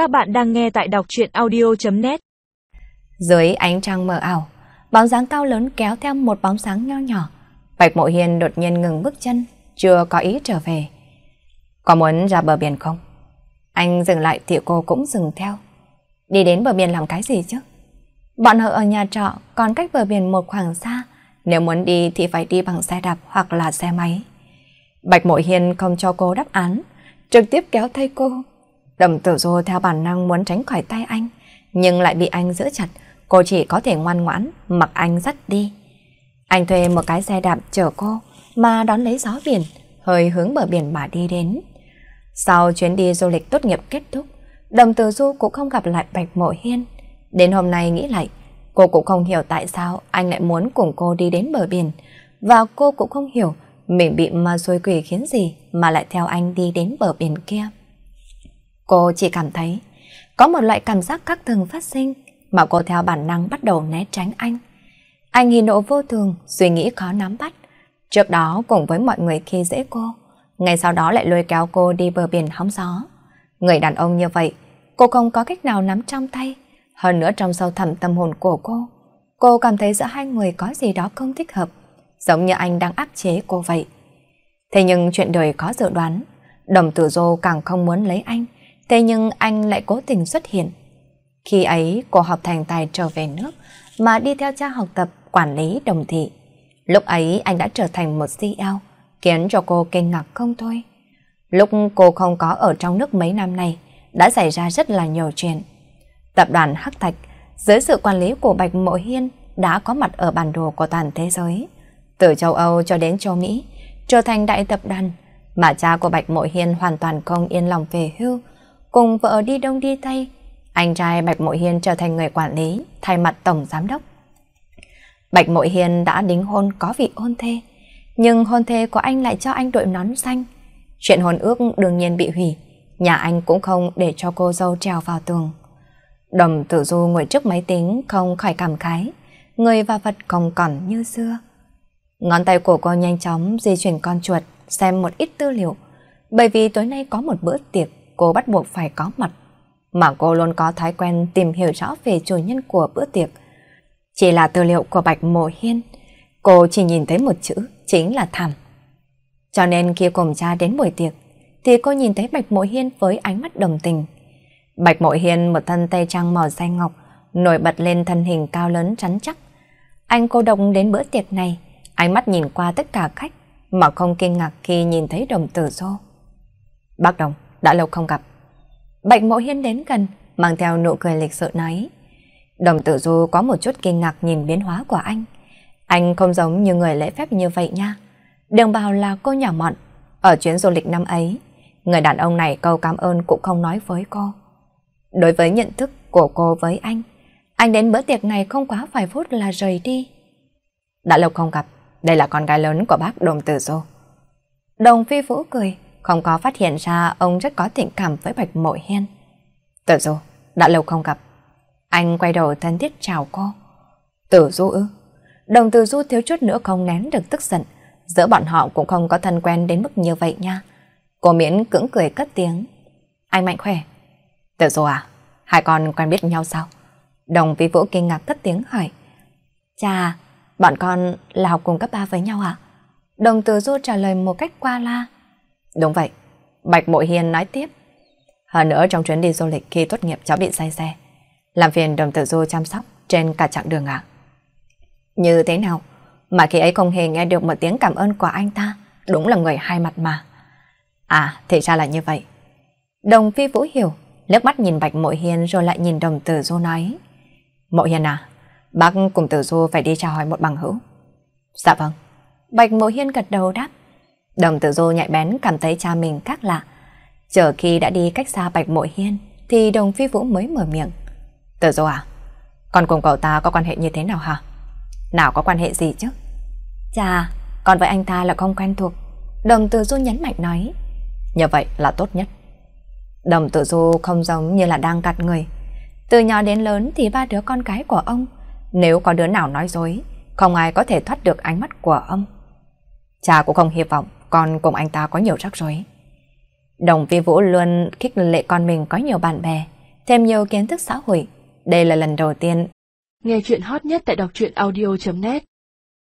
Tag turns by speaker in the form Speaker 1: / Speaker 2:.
Speaker 1: Các bạn đang nghe tại đọc truyện audio.net
Speaker 2: Dưới ánh trăng mờ ảo, bóng dáng cao lớn kéo theo một bóng sáng nho nhỏ. Bạch Mộ Hiên đột nhiên ngừng bước chân, chưa có ý trở về. Có muốn ra bờ biển không? Anh dừng lại thì cô cũng dừng theo. Đi đến bờ biển làm cái gì chứ? Bọn họ ở nhà trọ còn cách bờ biển một khoảng xa. Nếu muốn đi thì phải đi bằng xe đạp hoặc là xe máy. Bạch Mộ Hiên không cho cô đáp án, trực tiếp kéo tay cô. Đồng tử du theo bản năng muốn tránh khỏi tay anh, nhưng lại bị anh giữ chặt, cô chỉ có thể ngoan ngoãn mặc anh dắt đi. Anh thuê một cái xe đạp chở cô, mà đón lấy gió biển, hơi hướng bờ biển mà đi đến. Sau chuyến đi du lịch tốt nghiệp kết thúc, đồng tử du cũng không gặp lại Bạch Mộ Hiên. Đến hôm nay nghĩ lại, cô cũng không hiểu tại sao anh lại muốn cùng cô đi đến bờ biển, và cô cũng không hiểu mình bị ma xôi quỷ khiến gì mà lại theo anh đi đến bờ biển kia. Cô chỉ cảm thấy có một loại cảm giác khác thường phát sinh mà cô theo bản năng bắt đầu né tránh anh. Anh hỉ nộ vô thường, suy nghĩ khó nắm bắt. Trước đó cùng với mọi người khi dễ cô, ngày sau đó lại lôi kéo cô đi bờ biển hóng gió. Người đàn ông như vậy, cô không có cách nào nắm trong tay. Hơn nữa trong sâu thẳm tâm hồn của cô, cô cảm thấy giữa hai người có gì đó không thích hợp, giống như anh đang áp chế cô vậy. Thế nhưng chuyện đời có dự đoán, đồng tử dô càng không muốn lấy anh, thế nhưng anh lại cố tình xuất hiện. Khi ấy cô học thành tài trở về nước mà đi theo cha học tập quản lý đồng thị. Lúc ấy anh đã trở thành một ceo khiến cho cô kinh ngạc không thôi. Lúc cô không có ở trong nước mấy năm này, đã xảy ra rất là nhiều chuyện. Tập đoàn Hắc Thạch, dưới sự quản lý của Bạch Mộ Hiên, đã có mặt ở bản đồ của toàn thế giới. Từ châu Âu cho đến châu Mỹ, trở thành đại tập đoàn, mà cha của Bạch Mộ Hiên hoàn toàn không yên lòng về hưu, cùng vợ đi đông đi tây. Anh trai Bạch Mội Hiên trở thành người quản lý, thay mặt tổng giám đốc. Bạch Mội Hiên đã đính hôn có vị hôn thê, nhưng hôn thê của anh lại cho anh đội nón xanh. Chuyện hôn ước đương nhiên bị hủy, nhà anh cũng không để cho cô dâu trèo vào tường. Đồng tử du ngồi trước máy tính không khỏi cảm khái, người và vật không còn như xưa. Ngón tay của cô nhanh chóng di chuyển con chuột, xem một ít tư liệu, bởi vì tối nay có một bữa tiệc cô bắt buộc phải có mặt. Mà cô luôn có thói quen tìm hiểu rõ về chủ nhân của bữa tiệc. Chỉ là tư liệu của Bạch Mộ Hiên, cô chỉ nhìn thấy một chữ, chính là thảm. Cho nên khi cùng cha đến buổi tiệc, thì cô nhìn thấy Bạch Mộ Hiên với ánh mắt đồng tình. Bạch Mộ Hiên một thân tây trang màu xanh ngọc, nổi bật lên thân hình cao lớn rắn chắc. Anh cô độc đến bữa tiệc này, ánh mắt nhìn qua tất cả khách, mà không kinh ngạc khi nhìn thấy đồng tử dô. Bác Đồng, đã lâu không gặp. Bạch Mộ Hiên đến gần, mang theo nụ cười lịch sự nói. Đồng tử du có một chút kinh ngạc nhìn biến hóa của anh. Anh không giống như người lễ phép như vậy nha. Đừng bảo là cô nhỏ mọn. Ở chuyến du lịch năm ấy, người đàn ông này câu cảm ơn cũng không nói với cô. Đối với nhận thức của cô với anh, anh đến bữa tiệc này không quá vài phút là rời đi. Đã lâu không gặp, đây là con gái lớn của bác Đồng Tử Du. Đồng Phi Vũ cười, không có phát hiện ra ông rất có tình cảm với Bạch Mộ Hiên. Tử Du, đã lâu không gặp. Anh quay đầu thân thiết chào cô. Tử Du ư? Đồng Tử Du thiếu chút nữa không nén được tức giận. Giữa bọn họ cũng không có thân quen đến mức như vậy nha. Cô miễn cưỡng cười cất tiếng. Anh mạnh khỏe. Tử Du à? Hai con quen biết nhau sao? Đồng Vi Vũ kinh ngạc cất tiếng hỏi. Chà, bọn con là học cùng cấp 3 với nhau à? Đồng Tử Du trả lời một cách qua la. Đúng vậy, Bạch Mội Hiền nói tiếp. Hơn nữa trong chuyến đi du lịch khi tốt nghiệp cháu bị say xe. Làm phiền đồng tử du chăm sóc trên cả chặng đường ạ. Như thế nào? Mà khi ấy không hề nghe được một tiếng cảm ơn của anh ta. Đúng là người hai mặt mà. À, thì ra là như vậy. Đồng phi vũ hiểu, nước mắt nhìn Bạch Mội Hiền rồi lại nhìn đồng tử du nói. Mội Hiền à, bác cùng tử du phải đi chào hỏi một bằng hữu. Dạ vâng. Bạch Mội Hiên gật đầu đáp. Đồng tử du nhạy bén cảm thấy cha mình khác lạ. Chờ khi đã đi cách xa Bạch Mội Hiên, thì đồng phi vũ mới mở miệng. Tử du à, con cùng cậu ta có quan hệ như thế nào hả? Nào có quan hệ gì chứ? Chà, con với anh ta là không quen thuộc. Đồng tử du nhấn mạnh nói. Như vậy là tốt nhất. Đồng tử du không giống như là đang gạt người. Từ nhỏ đến lớn thì ba đứa con cái của ông, nếu có đứa nào nói dối, không ai có thể thoát được ánh mắt của ông. Cha cũng không hy vọng con cùng anh ta có nhiều rắc rối. Đồng vi vũ luôn khích lệ con mình có nhiều bạn bè, thêm nhiều kiến thức xã hội. Đây là lần đầu tiên.
Speaker 3: Nghe chuyện hot nhất tại đọc truyện audio.net